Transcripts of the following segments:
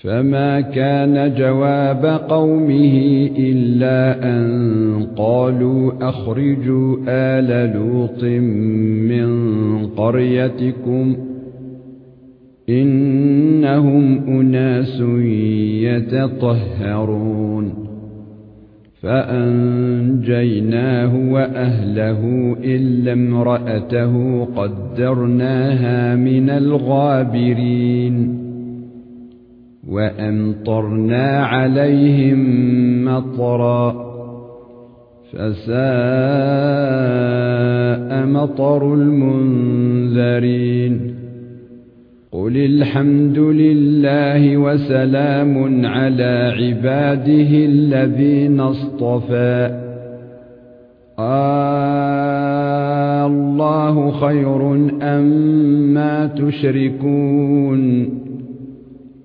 فما كان جواب قومه الا ان قالوا اخرجوا آل لوط من قريتكم انهم اناس يتطهرون فانجيناه واهله الا امراته قدرناها من الغابرين وأمطرنا عليهم مطرا فساء مطر المنذرين قل الحمد لله وسلام على عباده الذين اصطفى آه الله خير أم ما تشركون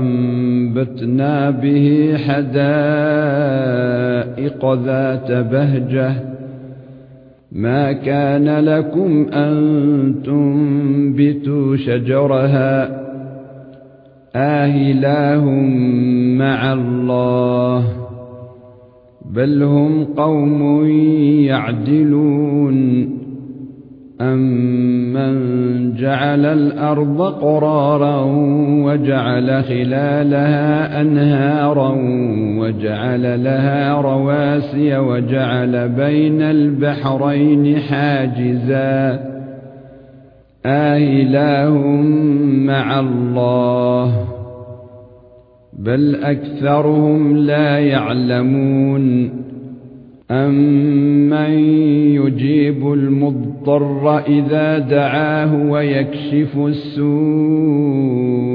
فَأَنبَتْنَا بِهِ حَدَائِقَ ذَاتَ بَهْجَةٍ. مَا كَانَ لَكُمْ أَن تُنبِتُوا شَجَرَهَا. آهِلَاهٌ مَعَ اللَّهِ. بَلْ هُمْ قَوْمٌ يَعْدِلُونَ. أَمَّنْ جَعَلَ الْأَرْضَ قَرَارًا وَجَعَلَ خِلَالَهَا أَنْهَارًا وَجَعَلَ لَهَا رَوَاسِيَ وَجَعَلَ بَيْنَ الْبَحْرَيْنِ حَاجِزًا. آهِلَاهٌ مَعَ اللَّهِ. بَلْ أَكْثَرُهُمْ لَا يَعْلَمُونَ. أَمَّن يُجِيبُ الْمُضْطَرَّ إِذَا دَعَاهُ وَيَكْشِفُ السُّوءَ؟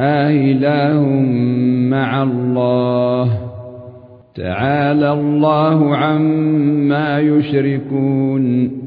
آإِلَٰهٌ مَّعَ اللَّهِ. تَعَالَى اللَّهُ عَمَّا يُشْرِكُونَ.